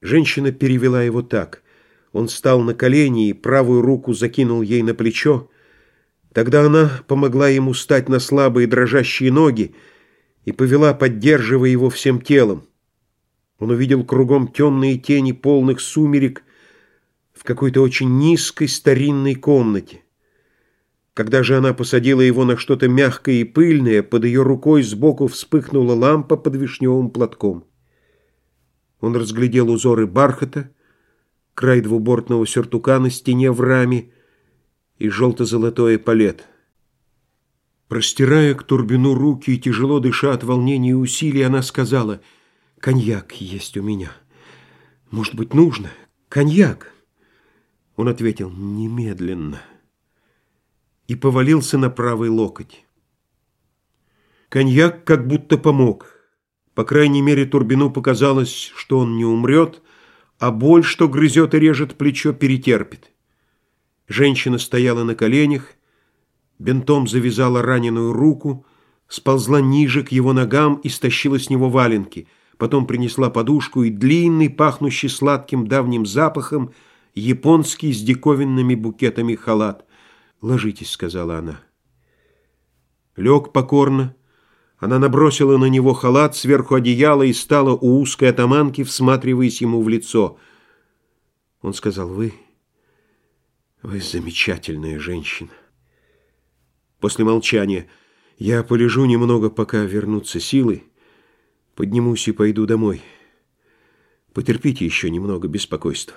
Женщина перевела его так. Он встал на колени и правую руку закинул ей на плечо. Тогда она помогла ему встать на слабые дрожащие ноги и повела, поддерживая его всем телом. Он увидел кругом темные тени полных сумерек в какой-то очень низкой старинной комнате. Когда же она посадила его на что-то мягкое и пыльное, под ее рукой сбоку вспыхнула лампа под вишневым платком. Он разглядел узоры бархата, край двубортного сюртука на стене в раме и желто-золотой эполет. Простирая к Турбину руки и тяжело дыша от волнения и усилий, она сказала, «Коньяк есть у меня. Может быть, нужно? Коньяк?» Он ответил, «Немедленно» и повалился на правый локоть. Коньяк как будто помог. По крайней мере, Турбину показалось, что он не умрет, а боль, что грызет и режет плечо, перетерпит. Женщина стояла на коленях, бинтом завязала раненую руку, сползла ниже к его ногам и стащила с него валенки. Потом принесла подушку и длинный, пахнущий сладким давним запахом, японский с диковинными букетами халат. «Ложитесь», — сказала она. Лег покорно, она набросила на него халат сверху одеяла и стала у узкой атаманки, всматриваясь ему в лицо. Он сказал, «Вы... вы замечательная женщина». После молчания, «Я полежу немного, пока вернутся силы, поднимусь и пойду домой. Потерпите еще немного беспокойства».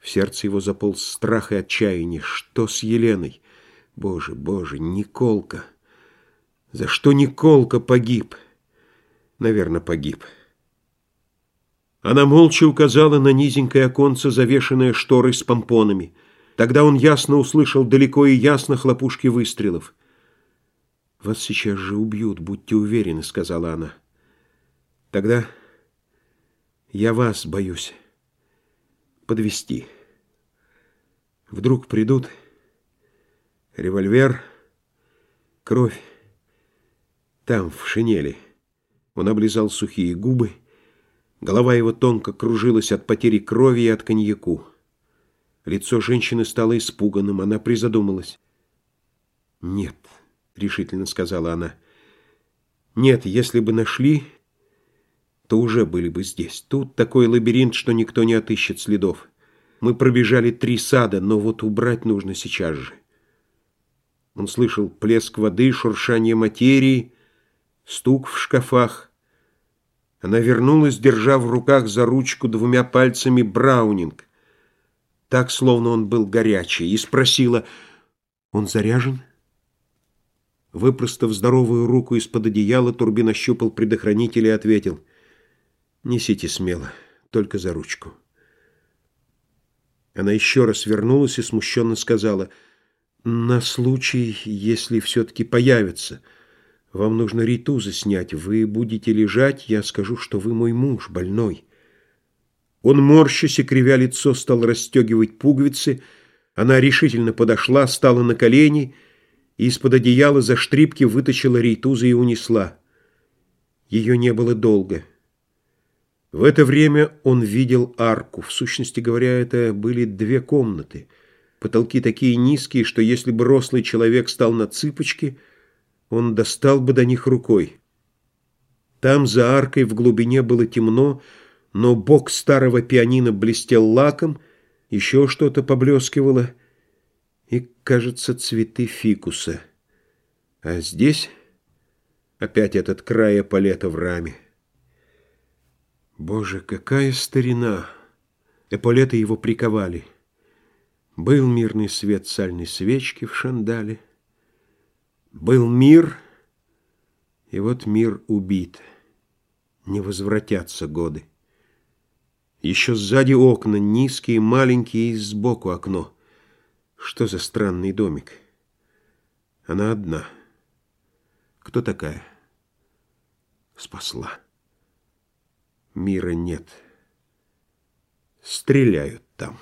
В сердце его заполз страх и отчаяние. Что с Еленой? Боже, боже, Николка! За что Николка погиб? Наверное, погиб. Она молча указала на низенькое оконце, завешенное шторой с помпонами. Тогда он ясно услышал далеко и ясно хлопушки выстрелов. «Вас сейчас же убьют, будьте уверены», — сказала она. «Тогда я вас боюсь подвести. Вдруг придут револьвер, кровь. Там, в шинели. Он облизал сухие губы. Голова его тонко кружилась от потери крови и от коньяку. Лицо женщины стало испуганным. Она призадумалась. «Нет», — решительно сказала она. «Нет, если бы нашли, то уже были бы здесь. Тут такой лабиринт, что никто не отыщет следов. Мы пробежали три сада, но вот убрать нужно сейчас же». Он слышал плеск воды, шуршание материи, стук в шкафах. Она вернулась, держа в руках за ручку двумя пальцами Браунинг, так, словно он был горячий, и спросила, «Он заряжен?» Выпростав здоровую руку из-под одеяла, Турбин ощупал предохранитель и ответил, «Несите смело, только за ручку». Она еще раз вернулась и смущенно сказала, «На случай, если все-таки появится». Вам нужно ритузы снять. Вы будете лежать, я скажу, что вы мой муж, больной. Он, морщась и кривя лицо, стал расстегивать пуговицы. Она решительно подошла, стала на колени и из-под одеяла за штрипки вытащила рейтузы и унесла. Ее не было долго. В это время он видел арку. В сущности говоря, это были две комнаты. Потолки такие низкие, что если бы рослый человек стал на цыпочки – он достал бы до них рукой. Там за аркой в глубине было темно, но бок старого пианино блестел лаком, еще что-то поблескивало, и, кажется, цветы фикуса. А здесь опять этот край эполета в раме. Боже, какая старина! Эполеты его приковали. Был мирный свет сальной свечки в шандале. Был мир, и вот мир убит. Не возвратятся годы. Еще сзади окна, низкие, маленькие, и сбоку окно. Что за странный домик? Она одна. Кто такая? Спасла. Мира нет. Стреляют там.